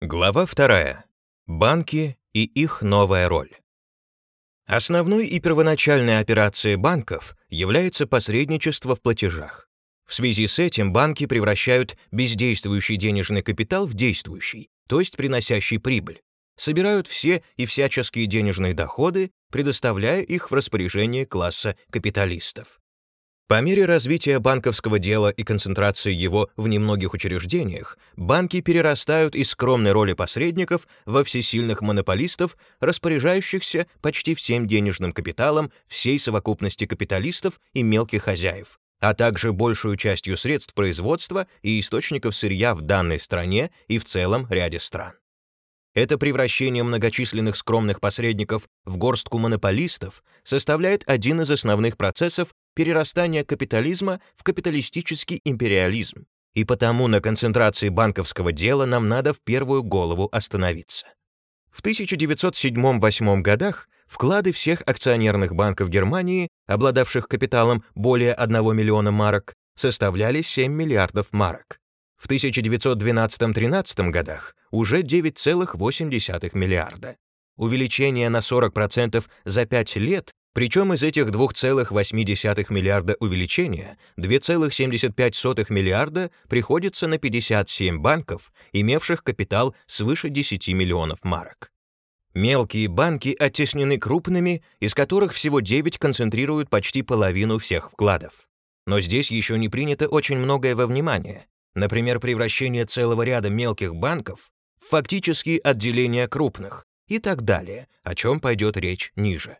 Глава 2. Банки и их новая роль. Основной и первоначальной операцией банков является посредничество в платежах. В связи с этим банки превращают бездействующий денежный капитал в действующий, то есть приносящий прибыль, собирают все и всяческие денежные доходы, предоставляя их в распоряжение класса капиталистов. По мере развития банковского дела и концентрации его в немногих учреждениях, банки перерастают из скромной роли посредников во всесильных монополистов, распоряжающихся почти всем денежным капиталом всей совокупности капиталистов и мелких хозяев, а также большую частью средств производства и источников сырья в данной стране и в целом ряде стран. Это превращение многочисленных скромных посредников в горстку монополистов составляет один из основных процессов перерастания капитализма в капиталистический империализм, и потому на концентрации банковского дела нам надо в первую голову остановиться. В 1907-8 годах вклады всех акционерных банков Германии, обладавших капиталом более 1 миллиона марок, составляли 7 миллиардов марок. В 1912-13 годах уже 9,8 миллиарда. Увеличение на 40% за 5 лет, причем из этих 2,8 миллиарда увеличения 2,75 миллиарда приходится на 57 банков, имевших капитал свыше 10 миллионов марок. Мелкие банки оттеснены крупными, из которых всего 9 концентрируют почти половину всех вкладов. Но здесь еще не принято очень многое во внимание. Например, превращение целого ряда мелких банков в фактические отделения крупных и так далее, о чем пойдет речь ниже.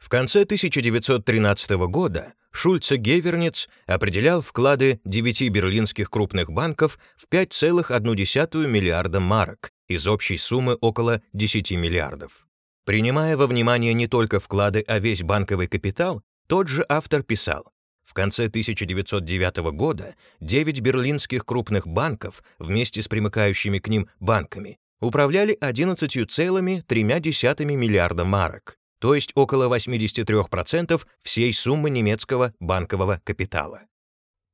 В конце 1913 года Шульце Геверниц определял вклады девяти берлинских крупных банков в 5,1 миллиарда марок из общей суммы около 10 миллиардов. Принимая во внимание не только вклады, а весь банковый капитал, тот же автор писал, в конце 1909 года 9 берлинских крупных банков вместе с примыкающими к ним банками управляли 11,3 миллиарда марок, то есть около 83% всей суммы немецкого банкового капитала.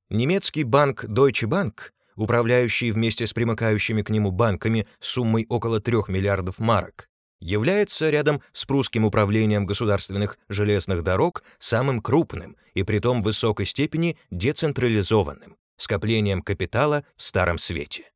Немецкий банк Deutsche Bank, управляющий вместе с примыкающими к нему банками суммой около 3 миллиардов марок, является рядом с прусским управлением государственных железных дорог самым крупным и притом в высокой степени децентрализованным скоплением капитала в Старом Свете.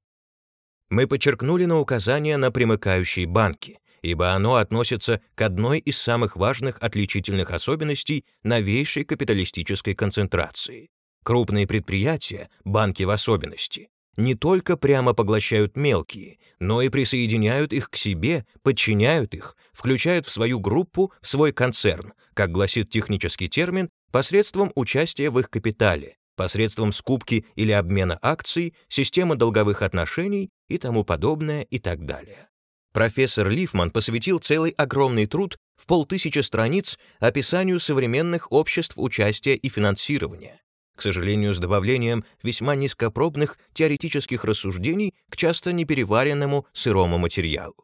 Мы подчеркнули на указание на примыкающие банки, ибо оно относится к одной из самых важных отличительных особенностей новейшей капиталистической концентрации. Крупные предприятия, банки в особенности, не только прямо поглощают мелкие, но и присоединяют их к себе, подчиняют их, включают в свою группу, в свой концерн, как гласит технический термин, посредством участия в их капитале, посредством скупки или обмена акций, системы долговых отношений и тому подобное и так далее. Профессор Лифман посвятил целый огромный труд в полтысячи страниц описанию современных обществ участия и финансирования к сожалению, с добавлением весьма низкопробных теоретических рассуждений к часто непереваренному сырому материалу.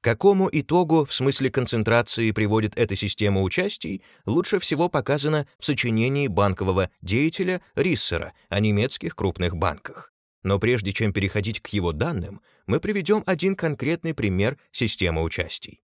К какому итогу в смысле концентрации приводит эта система участий, лучше всего показано в сочинении банкового деятеля Риссера о немецких крупных банках. Но прежде чем переходить к его данным, мы приведем один конкретный пример системы участий.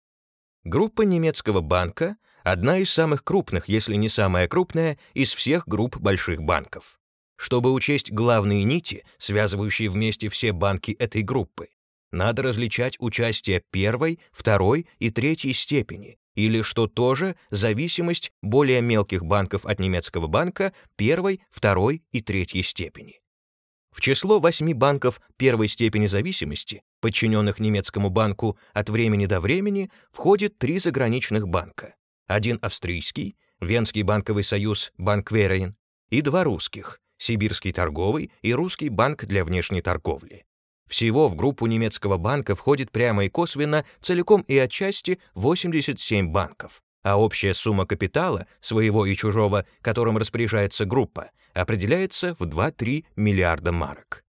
Группа немецкого банка одна из самых крупных, если не самая крупная, из всех групп больших банков. Чтобы учесть главные нити, связывающие вместе все банки этой группы, надо различать участие первой, второй и третьей степени, или, что тоже, зависимость более мелких банков от немецкого банка первой, второй и третьей степени. В число восьми банков первой степени зависимости, подчиненных немецкому банку от времени до времени, входит три заграничных банка один австрийский, Венский банковый союз Банк Верейн, и два русских, Сибирский торговый и Русский банк для внешней торговли. Всего в группу немецкого банка входит прямо и косвенно целиком и отчасти 87 банков, а общая сумма капитала, своего и чужого, которым распоряжается группа, определяется в 2-3 миллиарда марок.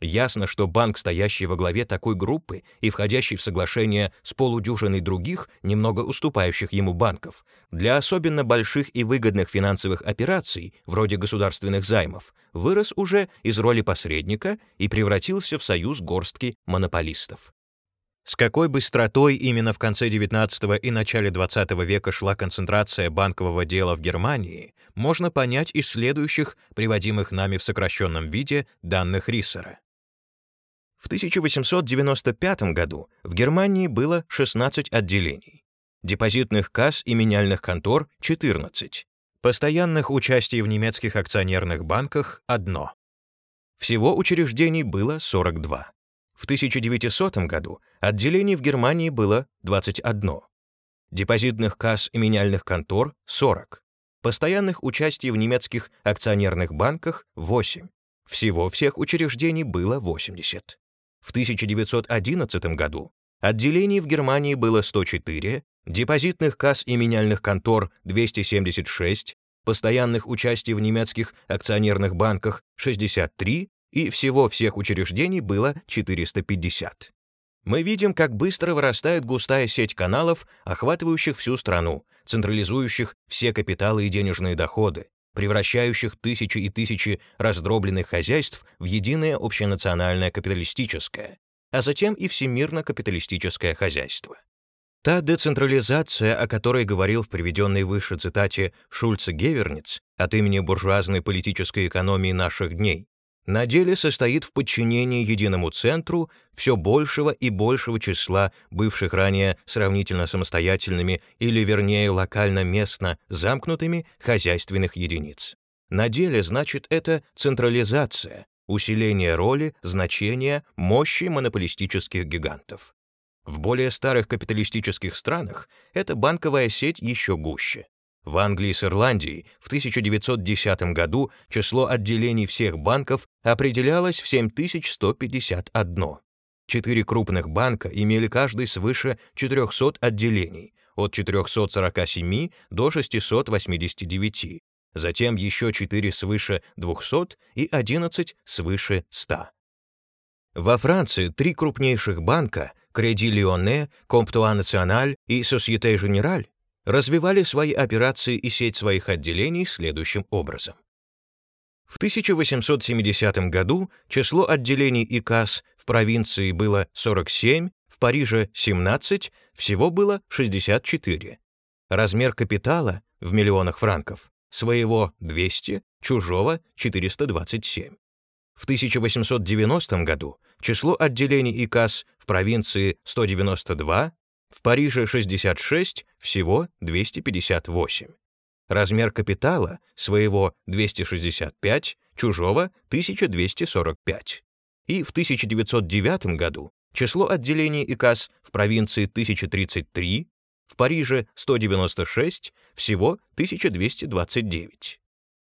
Ясно, что банк, стоящий во главе такой группы и входящий в соглашение с полудюжиной других, немного уступающих ему банков, для особенно больших и выгодных финансовых операций, вроде государственных займов, вырос уже из роли посредника и превратился в союз горстки монополистов. С какой быстротой именно в конце XIX и начале XX века шла концентрация банкового дела в Германии, можно понять из следующих, приводимых нами в сокращенном виде, данных Риссера. В 1895 году в Германии было 16 отделений, депозитных касс и меняльных контор — 14, постоянных участий в немецких акционерных банках — одно. Всего учреждений было 42. В 1900 году отделений в Германии было 21, депозитных касс и меняльных контор — 40, постоянных участий в немецких акционерных банках — 8. Всего всех учреждений было 80. В 1911 году отделений в Германии было 104, депозитных касс и меняльных контор — 276, постоянных участий в немецких акционерных банках — 63 и всего всех учреждений было 450. Мы видим, как быстро вырастает густая сеть каналов, охватывающих всю страну, централизующих все капиталы и денежные доходы, превращающих тысячи и тысячи раздробленных хозяйств в единое общенациональное капиталистическое, а затем и всемирно-капиталистическое хозяйство. Та децентрализация, о которой говорил в приведенной выше цитате Шульца Геверниц от имени буржуазной политической экономии наших дней, на деле состоит в подчинении единому центру все большего и большего числа бывших ранее сравнительно самостоятельными или, вернее, локально-местно замкнутыми хозяйственных единиц. На деле значит это централизация, усиление роли, значения, мощи монополистических гигантов. В более старых капиталистических странах эта банковая сеть еще гуще. В Англии с Ирландией в 1910 году число отделений всех банков определялось в 7151. Четыре крупных банка имели каждый свыше 400 отделений, от 447 до 689, затем еще 4 свыше 200 и 11 свыше 100. Во Франции три крупнейших банка Credit Lyonnais, Comptoir National и Société Générale развивали свои операции и сеть своих отделений следующим образом. В 1870 году число отделений и касс в провинции было 47, в Париже 17, всего было 64. Размер капитала в миллионах франков своего 200, чужого 427. В 1890 году число отделений и касс в провинции 192, в Париже 66, всего 258. Размер капитала своего 265, чужого 1245. И в 1909 году число отделений и касс в провинции 1033, в Париже 196, всего 1229.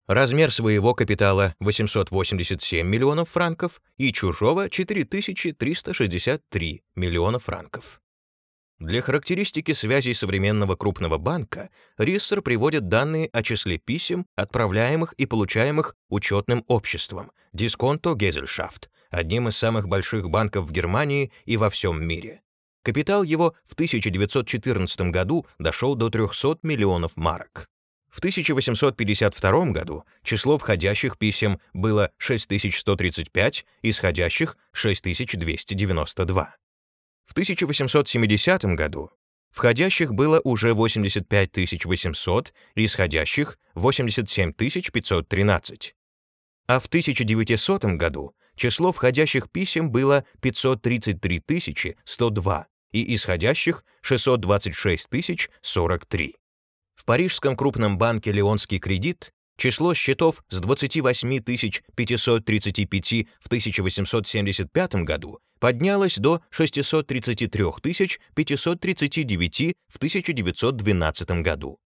Размер своего капитала 887 миллионов франков и чужого 4363 миллиона франков. Для характеристики связей современного крупного банка Риссер приводит данные о числе писем, отправляемых и получаемых учетным обществом Дисконто Гезельшафт, одним из самых больших банков в Германии и во всем мире. Капитал его в 1914 году дошел до 300 миллионов марок. В 1852 году число входящих писем было 6135, исходящих — 6292. В 1870 году входящих было уже 85 800 и исходящих 87 513. А в 1900 году число входящих писем было 533 102 и исходящих 626 043. В парижском крупном банке «Леонский кредит» число счетов с 28 535 в 1875 году поднялось до 633 539 в 1912 году.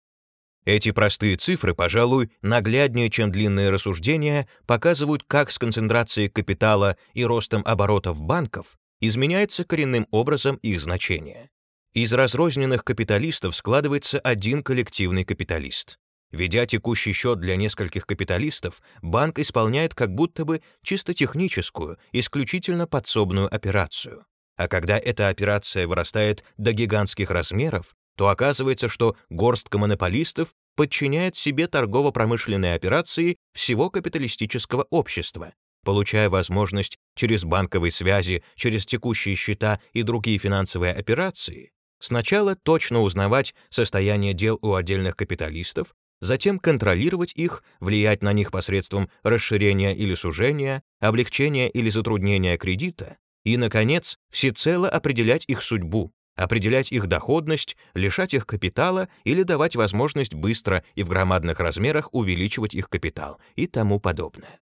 Эти простые цифры, пожалуй, нагляднее, чем длинные рассуждения, показывают, как с концентрацией капитала и ростом оборотов банков изменяется коренным образом их значение. Из разрозненных капиталистов складывается один коллективный капиталист. Ведя текущий счет для нескольких капиталистов, банк исполняет как будто бы чисто техническую, исключительно подсобную операцию. А когда эта операция вырастает до гигантских размеров, то оказывается, что горстка монополистов подчиняет себе торгово-промышленные операции всего капиталистического общества, получая возможность через банковые связи, через текущие счета и другие финансовые операции сначала точно узнавать состояние дел у отдельных капиталистов, затем контролировать их, влиять на них посредством расширения или сужения, облегчения или затруднения кредита и, наконец, всецело определять их судьбу, определять их доходность, лишать их капитала или давать возможность быстро и в громадных размерах увеличивать их капитал и тому подобное.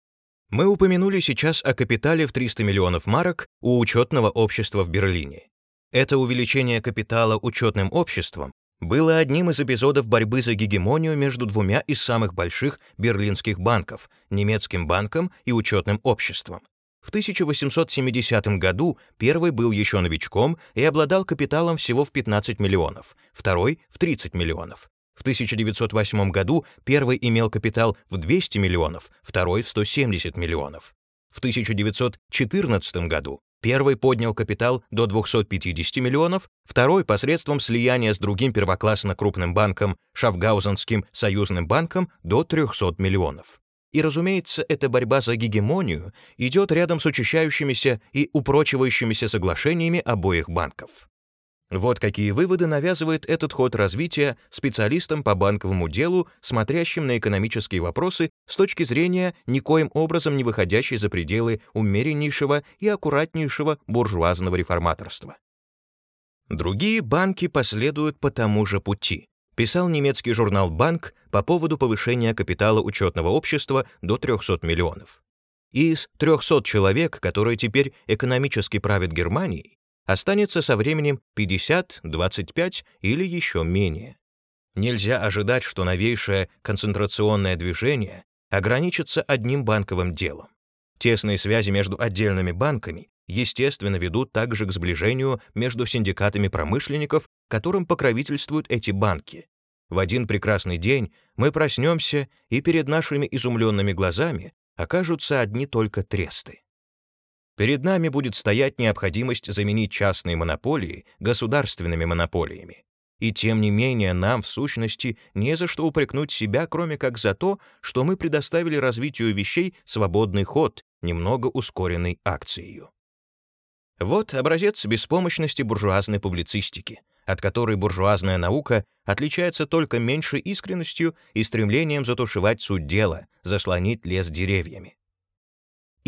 Мы упомянули сейчас о капитале в 300 миллионов марок у учетного общества в Берлине. Это увеличение капитала учетным обществом было одним из эпизодов борьбы за гегемонию между двумя из самых больших берлинских банков — немецким банком и учетным обществом. В 1870 году первый был еще новичком и обладал капиталом всего в 15 миллионов, второй — в 30 миллионов. В 1908 году первый имел капитал в 200 миллионов, второй — в 170 миллионов. В 1914 году первый поднял капитал до 250 миллионов, второй посредством слияния с другим первоклассно крупным банком, Шафгаузенским союзным банком, до 300 миллионов. И, разумеется, эта борьба за гегемонию идет рядом с учащающимися и упрочивающимися соглашениями обоих банков. Вот какие выводы навязывает этот ход развития специалистам по банковому делу, смотрящим на экономические вопросы с точки зрения никоим образом не выходящей за пределы умереннейшего и аккуратнейшего буржуазного реформаторства. Другие банки последуют по тому же пути писал немецкий журнал «Банк» по поводу повышения капитала учетного общества до 300 миллионов. Из 300 человек, которые теперь экономически правят Германией, останется со временем 50, 25 или еще менее. Нельзя ожидать, что новейшее концентрационное движение ограничится одним банковым делом. Тесные связи между отдельными банками естественно ведут также к сближению между синдикатами промышленников, которым покровительствуют эти банки. В один прекрасный день мы проснемся, и перед нашими изумленными глазами окажутся одни только тресты. Перед нами будет стоять необходимость заменить частные монополии государственными монополиями. И тем не менее нам, в сущности, не за что упрекнуть себя, кроме как за то, что мы предоставили развитию вещей свободный ход, немного ускоренный акцией. Вот образец беспомощности буржуазной публицистики, от которой буржуазная наука отличается только меньшей искренностью и стремлением затушевать суть дела, заслонить лес деревьями.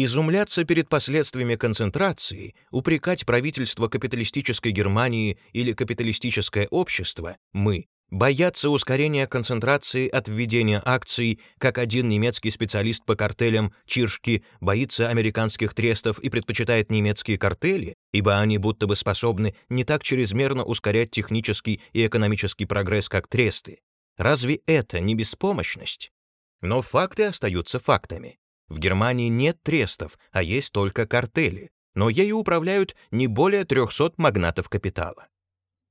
Изумляться перед последствиями концентрации, упрекать правительство капиталистической Германии или капиталистическое общество мы, Боятся ускорения концентрации от введения акций, как один немецкий специалист по картелям Чиршки боится американских трестов и предпочитает немецкие картели, ибо они будто бы способны не так чрезмерно ускорять технический и экономический прогресс, как тресты. Разве это не беспомощность? Но факты остаются фактами. В Германии нет трестов, а есть только картели, но ею управляют не более 300 магнатов капитала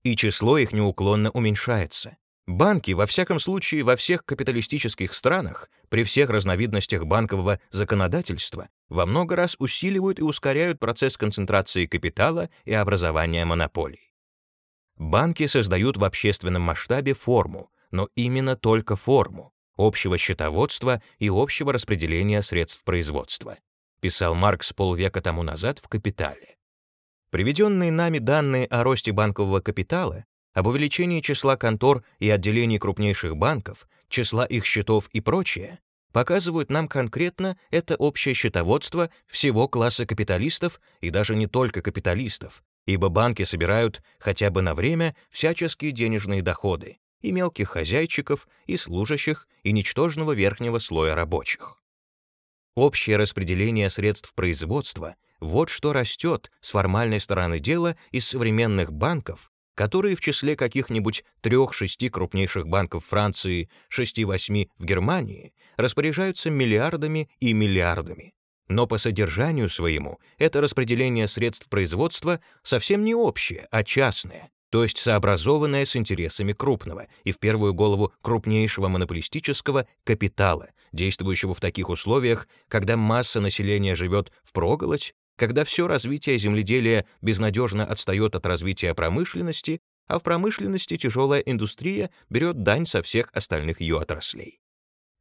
и число их неуклонно уменьшается. Банки, во всяком случае, во всех капиталистических странах, при всех разновидностях банкового законодательства, во много раз усиливают и ускоряют процесс концентрации капитала и образования монополий. Банки создают в общественном масштабе форму, но именно только форму, общего счетоводства и общего распределения средств производства, писал Маркс полвека тому назад в «Капитале». Приведенные нами данные о росте банкового капитала, об увеличении числа контор и отделений крупнейших банков, числа их счетов и прочее, показывают нам конкретно это общее счетоводство всего класса капиталистов и даже не только капиталистов, ибо банки собирают хотя бы на время всяческие денежные доходы и мелких хозяйчиков, и служащих, и ничтожного верхнего слоя рабочих. Общее распределение средств производства — вот что растет с формальной стороны дела из современных банков, которые в числе каких-нибудь трех-шести крупнейших банков Франции, шести-восьми в Германии, распоряжаются миллиардами и миллиардами. Но по содержанию своему это распределение средств производства совсем не общее, а частное, то есть сообразованное с интересами крупного и в первую голову крупнейшего монополистического капитала, действующего в таких условиях, когда масса населения живет впроголодь, когда все развитие земледелия безнадежно отстает от развития промышленности, а в промышленности тяжелая индустрия берет дань со всех остальных ее отраслей.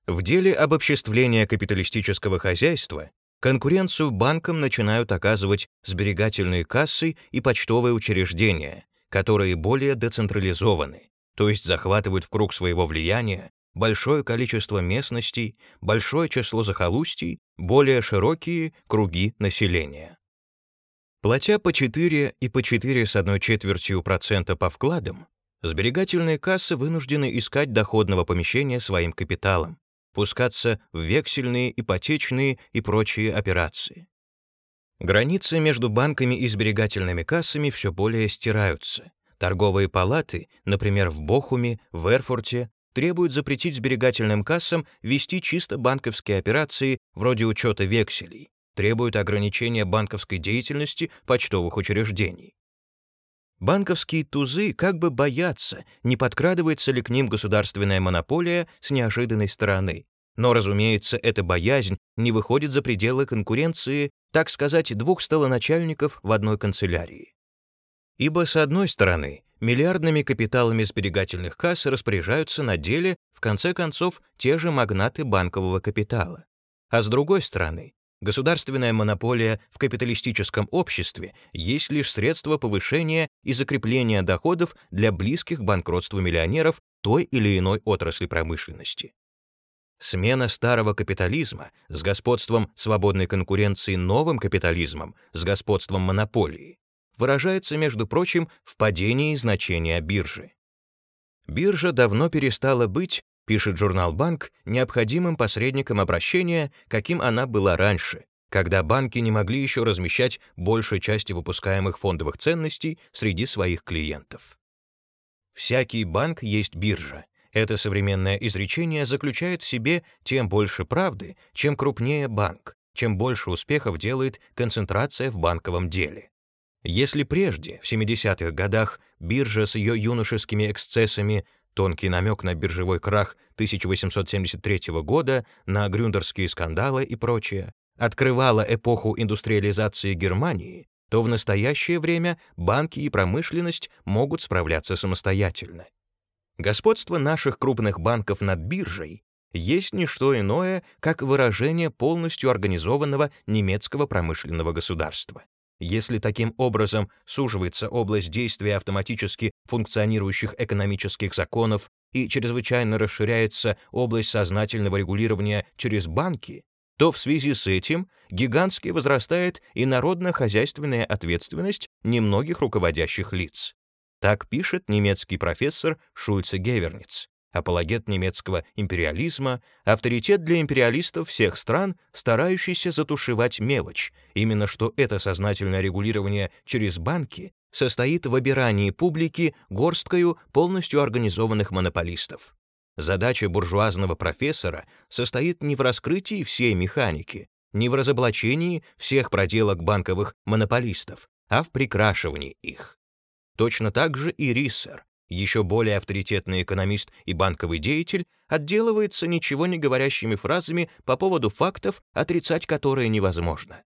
В деле обобществления капиталистического хозяйства конкуренцию банкам начинают оказывать сберегательные кассы и почтовые учреждения, которые более децентрализованы, то есть захватывают в круг своего влияния большое количество местностей, большое число захолустий, более широкие круги населения. Платя по 4 и по 4 с одной четвертью процента по вкладам, сберегательные кассы вынуждены искать доходного помещения своим капиталом, пускаться в вексельные, ипотечные и прочие операции. Границы между банками и сберегательными кассами все более стираются. Торговые палаты, например, в Бохуме, в Эрфурте, требуют запретить сберегательным кассам вести чисто банковские операции вроде учета векселей, требуют ограничения банковской деятельности почтовых учреждений. Банковские тузы как бы боятся, не подкрадывается ли к ним государственная монополия с неожиданной стороны. Но, разумеется, эта боязнь не выходит за пределы конкуренции, так сказать, двух столоначальников в одной канцелярии. Ибо, с одной стороны, миллиардными капиталами сберегательных касс распоряжаются на деле, в конце концов, те же магнаты банкового капитала. А с другой стороны, Государственная монополия в капиталистическом обществе есть лишь средство повышения и закрепления доходов для близких банкротству миллионеров той или иной отрасли промышленности. Смена старого капитализма с господством свободной конкуренции новым капитализмом с господством монополии выражается, между прочим, в падении значения биржи. Биржа давно перестала быть пишет журнал «Банк», необходимым посредником обращения, каким она была раньше, когда банки не могли еще размещать большей части выпускаемых фондовых ценностей среди своих клиентов. «Всякий банк есть биржа». Это современное изречение заключает в себе тем больше правды, чем крупнее банк, чем больше успехов делает концентрация в банковом деле. Если прежде, в 70-х годах, биржа с ее юношескими эксцессами Тонкий намек на биржевой крах 1873 года, на грюндерские скандалы и прочее, открывала эпоху индустриализации Германии, то в настоящее время банки и промышленность могут справляться самостоятельно. Господство наших крупных банков над биржей есть не что иное, как выражение полностью организованного немецкого промышленного государства. Если таким образом суживается область действия автоматически функционирующих экономических законов и чрезвычайно расширяется область сознательного регулирования через банки, то в связи с этим гигантски возрастает и народно-хозяйственная ответственность немногих руководящих лиц. Так пишет немецкий профессор Шульце Геверниц апологет немецкого империализма, авторитет для империалистов всех стран, старающийся затушевать мелочь, именно что это сознательное регулирование через банки состоит в обирании публики горсткою полностью организованных монополистов. Задача буржуазного профессора состоит не в раскрытии всей механики, не в разоблачении всех проделок банковых монополистов, а в прикрашивании их. Точно так же и Риссер, еще более авторитетный экономист и банковый деятель отделывается ничего не говорящими фразами по поводу фактов, отрицать которые невозможно.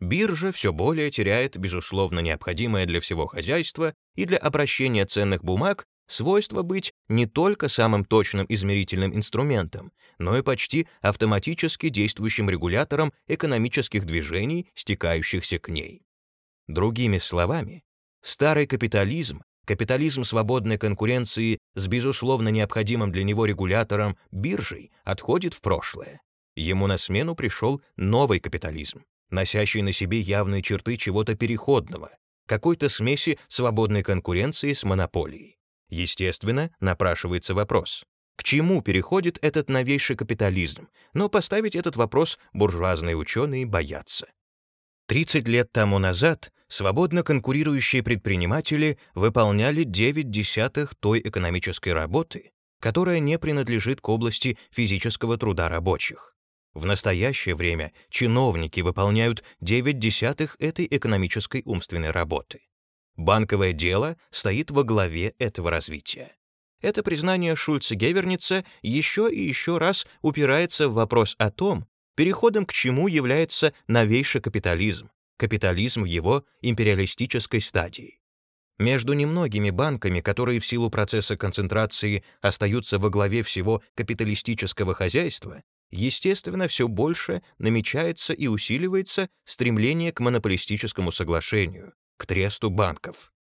Биржа все более теряет, безусловно, необходимое для всего хозяйства и для обращения ценных бумаг свойство быть не только самым точным измерительным инструментом, но и почти автоматически действующим регулятором экономических движений, стекающихся к ней. Другими словами, старый капитализм Капитализм свободной конкуренции с безусловно необходимым для него регулятором биржей отходит в прошлое. Ему на смену пришел новый капитализм, носящий на себе явные черты чего-то переходного, какой-то смеси свободной конкуренции с монополией. Естественно, напрашивается вопрос, к чему переходит этот новейший капитализм, но поставить этот вопрос буржуазные ученые боятся. 30 лет тому назад свободно конкурирующие предприниматели выполняли 9 десятых той экономической работы, которая не принадлежит к области физического труда рабочих. В настоящее время чиновники выполняют 9 десятых этой экономической умственной работы. Банковое дело стоит во главе этого развития. Это признание Шульца-Геверница еще и еще раз упирается в вопрос о том, переходом к чему является новейший капитализм, капитализм в его империалистической стадии. Между немногими банками, которые в силу процесса концентрации остаются во главе всего капиталистического хозяйства, естественно, все больше намечается и усиливается стремление к монополистическому соглашению, к тресту банков.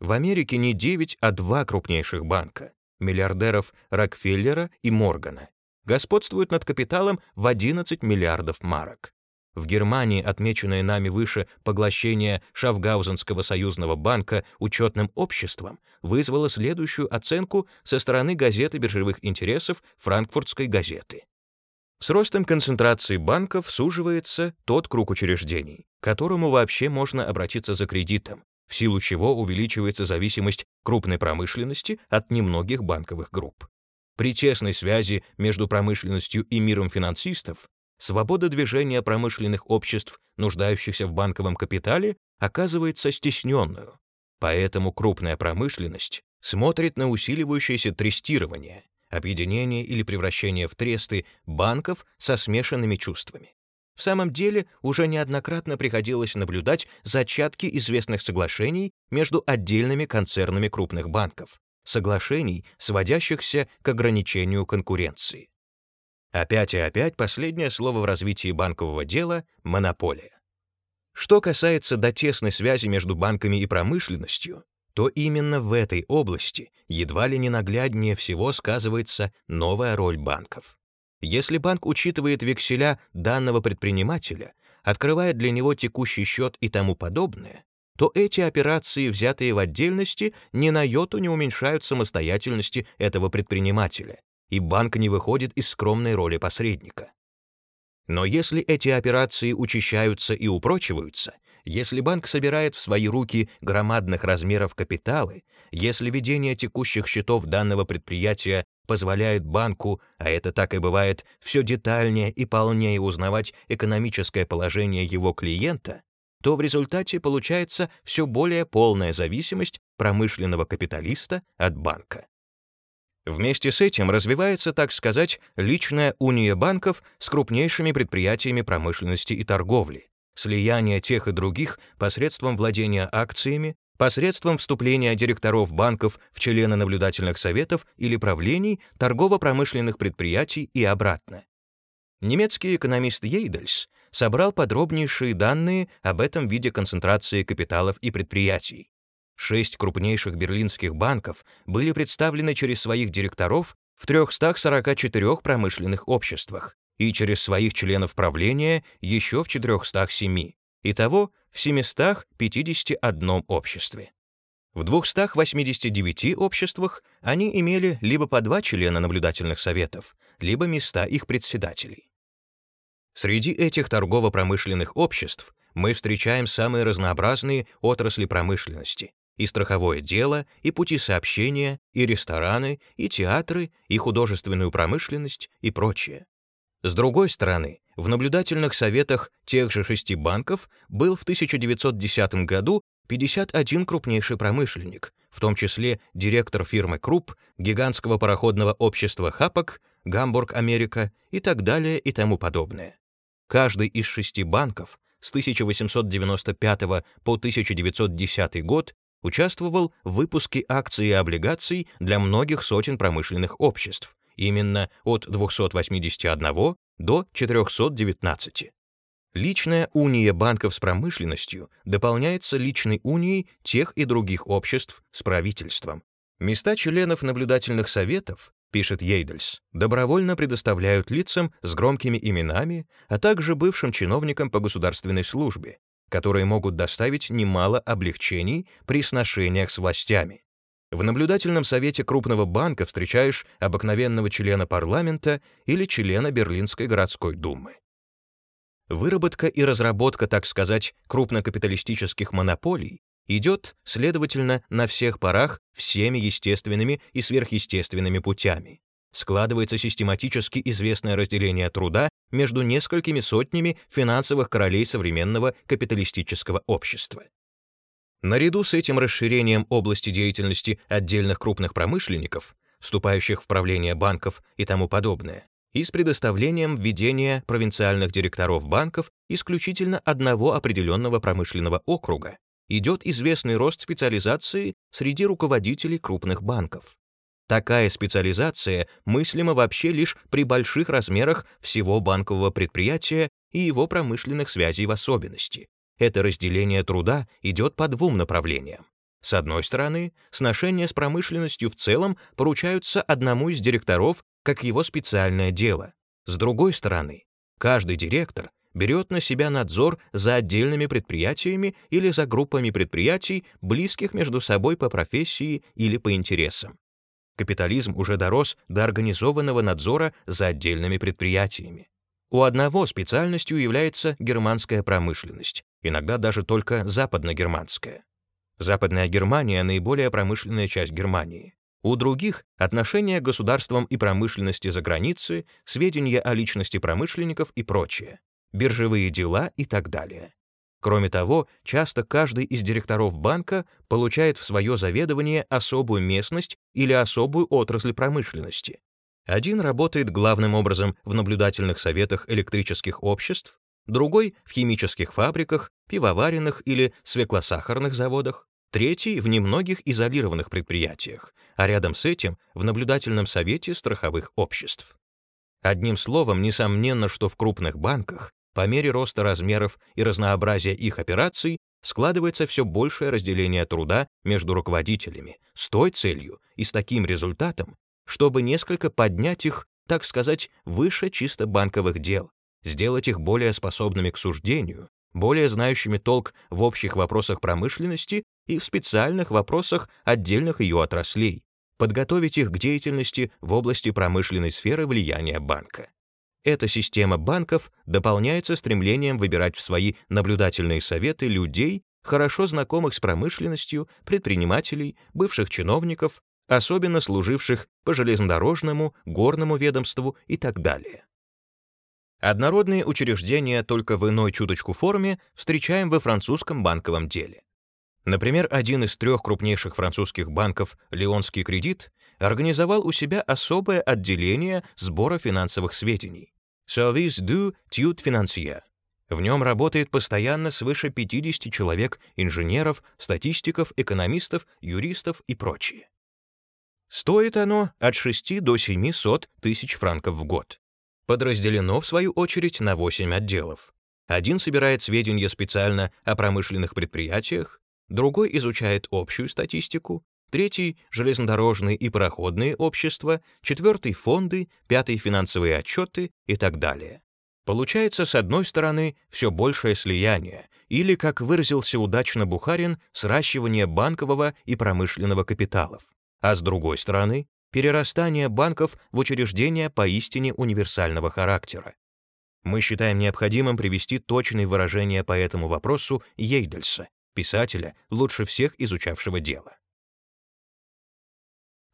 В Америке не 9, а два крупнейших банка — миллиардеров Рокфеллера и Моргана — господствуют над капиталом в 11 миллиардов марок. В Германии, отмеченное нами выше поглощение Шафгаузенского союзного банка учетным обществом, вызвало следующую оценку со стороны газеты биржевых интересов Франкфуртской газеты. С ростом концентрации банков суживается тот круг учреждений, к которому вообще можно обратиться за кредитом, в силу чего увеличивается зависимость крупной промышленности от немногих банковых групп. При тесной связи между промышленностью и миром финансистов свобода движения промышленных обществ, нуждающихся в банковом капитале, оказывается стесненную. Поэтому крупная промышленность смотрит на усиливающееся трестирование, объединение или превращение в тресты банков со смешанными чувствами. В самом деле, уже неоднократно приходилось наблюдать зачатки известных соглашений между отдельными концернами крупных банков, соглашений, сводящихся к ограничению конкуренции. Опять и опять последнее слово в развитии банкового дела — монополия. Что касается до тесной связи между банками и промышленностью, то именно в этой области едва ли не нагляднее всего сказывается новая роль банков. Если банк учитывает векселя данного предпринимателя, открывает для него текущий счет и тому подобное, то эти операции, взятые в отдельности, ни на йоту не уменьшают самостоятельности этого предпринимателя, и банк не выходит из скромной роли посредника. Но если эти операции учащаются и упрочиваются, если банк собирает в свои руки громадных размеров капиталы, если ведение текущих счетов данного предприятия позволяет банку, а это так и бывает, все детальнее и полнее узнавать экономическое положение его клиента, то в результате получается все более полная зависимость промышленного капиталиста от банка. Вместе с этим развивается, так сказать, личная уния банков с крупнейшими предприятиями промышленности и торговли, слияние тех и других посредством владения акциями, посредством вступления директоров банков в члены наблюдательных советов или правлений торгово-промышленных предприятий и обратно. Немецкий экономист Ейдельс собрал подробнейшие данные об этом виде концентрации капиталов и предприятий. Шесть крупнейших берлинских банков были представлены через своих директоров в 344 промышленных обществах и через своих членов правления еще в 407, итого в 751 обществе. В 289 обществах они имели либо по два члена наблюдательных советов, либо места их председателей. Среди этих торгово-промышленных обществ мы встречаем самые разнообразные отрасли промышленности, и страховое дело, и пути сообщения, и рестораны, и театры, и художественную промышленность, и прочее. С другой стороны, в наблюдательных советах тех же шести банков был в 1910 году 51 крупнейший промышленник, в том числе директор фирмы Круп, гигантского пароходного общества Хапок, Гамбург, Америка и так далее и тому подобное. Каждый из шести банков с 1895 по 1910 год участвовал в выпуске акций и облигаций для многих сотен промышленных обществ, именно от 281 до 419. Личная уния банков с промышленностью дополняется личной унией тех и других обществ с правительством. Места членов наблюдательных советов, пишет Ейдельс, добровольно предоставляют лицам с громкими именами, а также бывшим чиновникам по государственной службе, которые могут доставить немало облегчений при сношениях с властями. В наблюдательном совете крупного банка встречаешь обыкновенного члена парламента или члена Берлинской городской думы. Выработка и разработка, так сказать, крупнокапиталистических монополий идет, следовательно, на всех парах всеми естественными и сверхъестественными путями складывается систематически известное разделение труда между несколькими сотнями финансовых королей современного капиталистического общества. Наряду с этим расширением области деятельности отдельных крупных промышленников, вступающих в правление банков и тому подобное, и с предоставлением введения провинциальных директоров банков исключительно одного определенного промышленного округа, идет известный рост специализации среди руководителей крупных банков. Такая специализация мыслима вообще лишь при больших размерах всего банкового предприятия и его промышленных связей в особенности. Это разделение труда идет по двум направлениям. С одной стороны, сношения с промышленностью в целом поручаются одному из директоров как его специальное дело. С другой стороны, каждый директор берет на себя надзор за отдельными предприятиями или за группами предприятий, близких между собой по профессии или по интересам. Капитализм уже дорос до организованного надзора за отдельными предприятиями. У одного специальностью является германская промышленность, иногда даже только западногерманская. Западная Германия — наиболее промышленная часть Германии. У других — отношения к государствам и промышленности за границей, сведения о личности промышленников и прочее, биржевые дела и так далее. Кроме того, часто каждый из директоров банка получает в свое заведование особую местность или особую отрасль промышленности. Один работает главным образом в наблюдательных советах электрических обществ, другой — в химических фабриках, пивоваренных или свеклосахарных заводах, третий — в немногих изолированных предприятиях, а рядом с этим — в наблюдательном совете страховых обществ. Одним словом, несомненно, что в крупных банках по мере роста размеров и разнообразия их операций складывается все большее разделение труда между руководителями с той целью и с таким результатом, чтобы несколько поднять их, так сказать, выше чисто банковых дел, сделать их более способными к суждению, более знающими толк в общих вопросах промышленности и в специальных вопросах отдельных ее отраслей, подготовить их к деятельности в области промышленной сферы влияния банка. Эта система банков дополняется стремлением выбирать в свои наблюдательные советы людей, хорошо знакомых с промышленностью, предпринимателей, бывших чиновников, особенно служивших по железнодорожному, горному ведомству и так далее. Однородные учреждения только в иной чуточку форме встречаем во французском банковом деле. Например, один из трех крупнейших французских банков, Леонский кредит, организовал у себя особое отделение сбора финансовых сведений. Service du Tude Financier. В нем работает постоянно свыше 50 человек, инженеров, статистиков, экономистов, юристов и прочее. Стоит оно от 6 до 700 тысяч франков в год. Подразделено, в свою очередь, на 8 отделов. Один собирает сведения специально о промышленных предприятиях, другой изучает общую статистику, третий — железнодорожные и пароходные общества, четвертый — фонды, пятый — финансовые отчеты и так далее. Получается, с одной стороны, все большее слияние, или, как выразился удачно Бухарин, сращивание банкового и промышленного капиталов, а с другой стороны, перерастание банков в учреждения поистине универсального характера. Мы считаем необходимым привести точные выражения по этому вопросу Ейдельса, писателя, лучше всех изучавшего дело.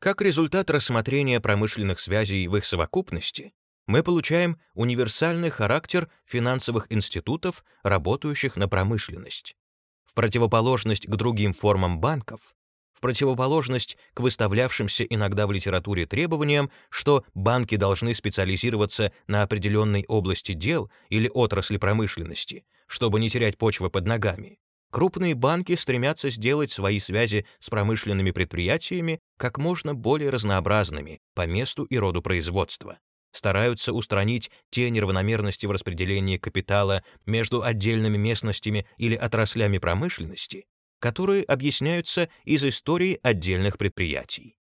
Как результат рассмотрения промышленных связей в их совокупности, мы получаем универсальный характер финансовых институтов, работающих на промышленность. В противоположность к другим формам банков, в противоположность к выставлявшимся иногда в литературе требованиям, что банки должны специализироваться на определенной области дел или отрасли промышленности, чтобы не терять почвы под ногами, Крупные банки стремятся сделать свои связи с промышленными предприятиями как можно более разнообразными по месту и роду производства. Стараются устранить те неравномерности в распределении капитала между отдельными местностями или отраслями промышленности, которые объясняются из истории отдельных предприятий.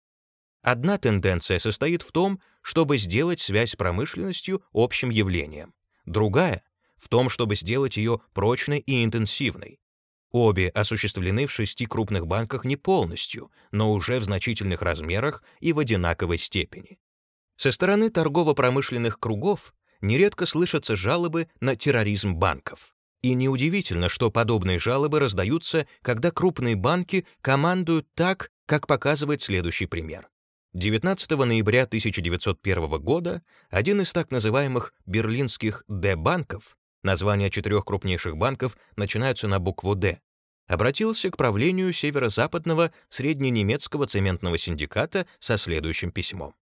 Одна тенденция состоит в том, чтобы сделать связь с промышленностью общим явлением. Другая — в том, чтобы сделать ее прочной и интенсивной, Обе осуществлены в шести крупных банках не полностью, но уже в значительных размерах и в одинаковой степени. Со стороны торгово-промышленных кругов нередко слышатся жалобы на терроризм банков. И неудивительно, что подобные жалобы раздаются, когда крупные банки командуют так, как показывает следующий пример. 19 ноября 1901 года один из так называемых берлинских «Д-банков» Названия четырех крупнейших банков начинаются на букву «Д». обратился к правлению северо-западного средненемецкого цементного синдиката со следующим письмом.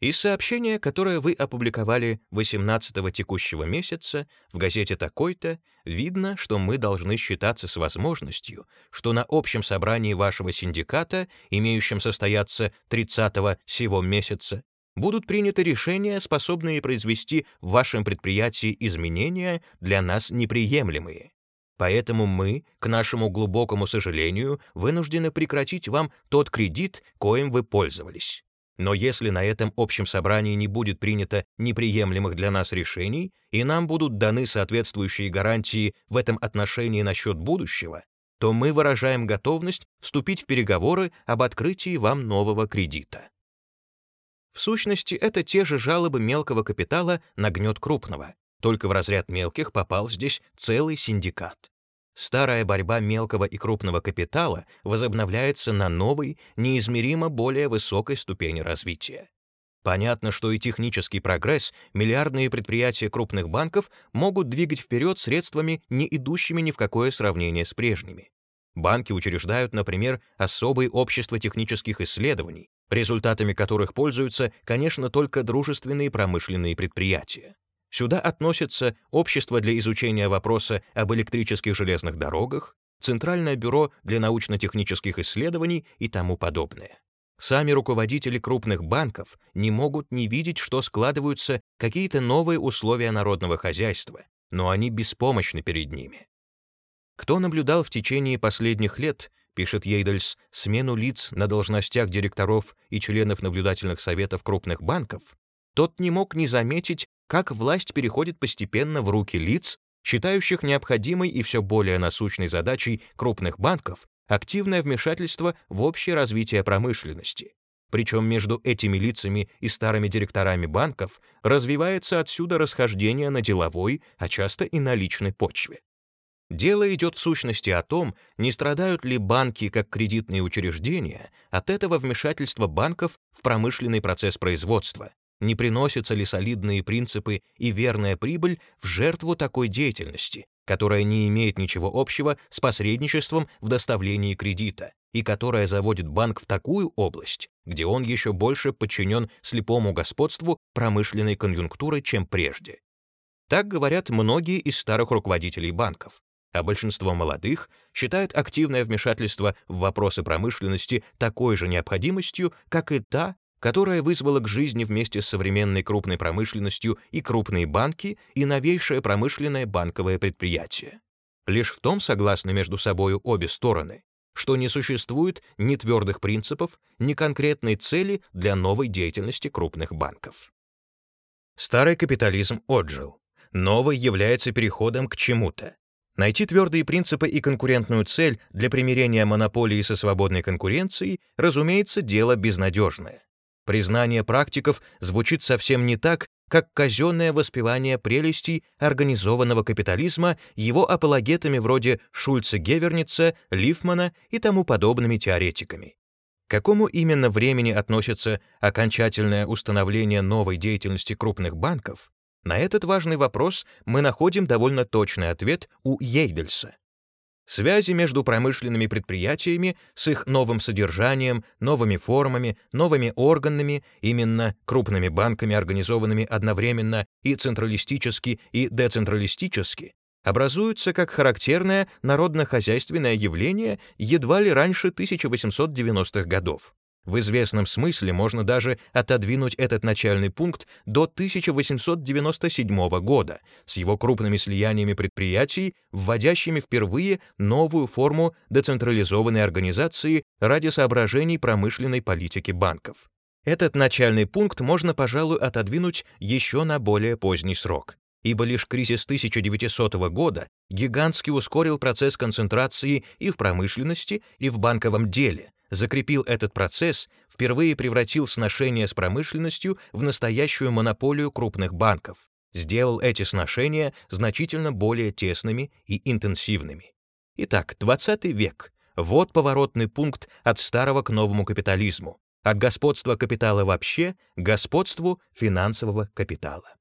Из сообщения, которое вы опубликовали 18-го текущего месяца в газете такой-то, видно, что мы должны считаться с возможностью, что на общем собрании вашего синдиката, имеющем состояться 30-го сего месяца, будут приняты решения, способные произвести в вашем предприятии изменения для нас неприемлемые. Поэтому мы, к нашему глубокому сожалению, вынуждены прекратить вам тот кредит, коим вы пользовались. Но если на этом общем собрании не будет принято неприемлемых для нас решений, и нам будут даны соответствующие гарантии в этом отношении насчет будущего, то мы выражаем готовность вступить в переговоры об открытии вам нового кредита. В сущности, это те же жалобы мелкого капитала на гнет крупного, только в разряд мелких попал здесь целый синдикат. Старая борьба мелкого и крупного капитала возобновляется на новой, неизмеримо более высокой ступени развития. Понятно, что и технический прогресс, миллиардные предприятия крупных банков могут двигать вперед средствами, не идущими ни в какое сравнение с прежними. Банки учреждают, например, особые общества технических исследований, результатами которых пользуются, конечно, только дружественные промышленные предприятия. Сюда относятся Общество для изучения вопроса об электрических железных дорогах, Центральное бюро для научно-технических исследований и тому подобное. Сами руководители крупных банков не могут не видеть, что складываются какие-то новые условия народного хозяйства, но они беспомощны перед ними. Кто наблюдал в течение последних лет, пишет Ейдельс, смену лиц на должностях директоров и членов наблюдательных советов крупных банков, тот не мог не заметить как власть переходит постепенно в руки лиц, считающих необходимой и все более насущной задачей крупных банков активное вмешательство в общее развитие промышленности. Причем между этими лицами и старыми директорами банков развивается отсюда расхождение на деловой, а часто и на личной почве. Дело идет в сущности о том, не страдают ли банки как кредитные учреждения от этого вмешательства банков в промышленный процесс производства, не приносятся ли солидные принципы и верная прибыль в жертву такой деятельности, которая не имеет ничего общего с посредничеством в доставлении кредита и которая заводит банк в такую область, где он еще больше подчинен слепому господству промышленной конъюнктуры, чем прежде. Так говорят многие из старых руководителей банков, а большинство молодых считают активное вмешательство в вопросы промышленности такой же необходимостью, как и та, которая вызвала к жизни вместе с современной крупной промышленностью и крупные банки, и новейшее промышленное банковое предприятие. Лишь в том согласны между собою обе стороны, что не существует ни твердых принципов, ни конкретной цели для новой деятельности крупных банков. Старый капитализм отжил. Новый является переходом к чему-то. Найти твердые принципы и конкурентную цель для примирения монополии со свободной конкуренцией, разумеется, дело безнадежное. Признание практиков звучит совсем не так, как казенное воспевание прелестей организованного капитализма его апологетами вроде Шульца Геверница, Лифмана и тому подобными теоретиками. К какому именно времени относится окончательное установление новой деятельности крупных банков? На этот важный вопрос мы находим довольно точный ответ у Ейдельса. Связи между промышленными предприятиями с их новым содержанием, новыми формами, новыми органами, именно крупными банками, организованными одновременно и централистически, и децентралистически, образуются как характерное народно-хозяйственное явление едва ли раньше 1890-х годов. В известном смысле можно даже отодвинуть этот начальный пункт до 1897 года с его крупными слияниями предприятий, вводящими впервые новую форму децентрализованной организации ради соображений промышленной политики банков. Этот начальный пункт можно, пожалуй, отодвинуть еще на более поздний срок, ибо лишь кризис 1900 года гигантски ускорил процесс концентрации и в промышленности, и в банковом деле, закрепил этот процесс, впервые превратил сношения с промышленностью в настоящую монополию крупных банков, сделал эти сношения значительно более тесными и интенсивными. Итак, 20 век — вот поворотный пункт от старого к новому капитализму, от господства капитала вообще к господству финансового капитала.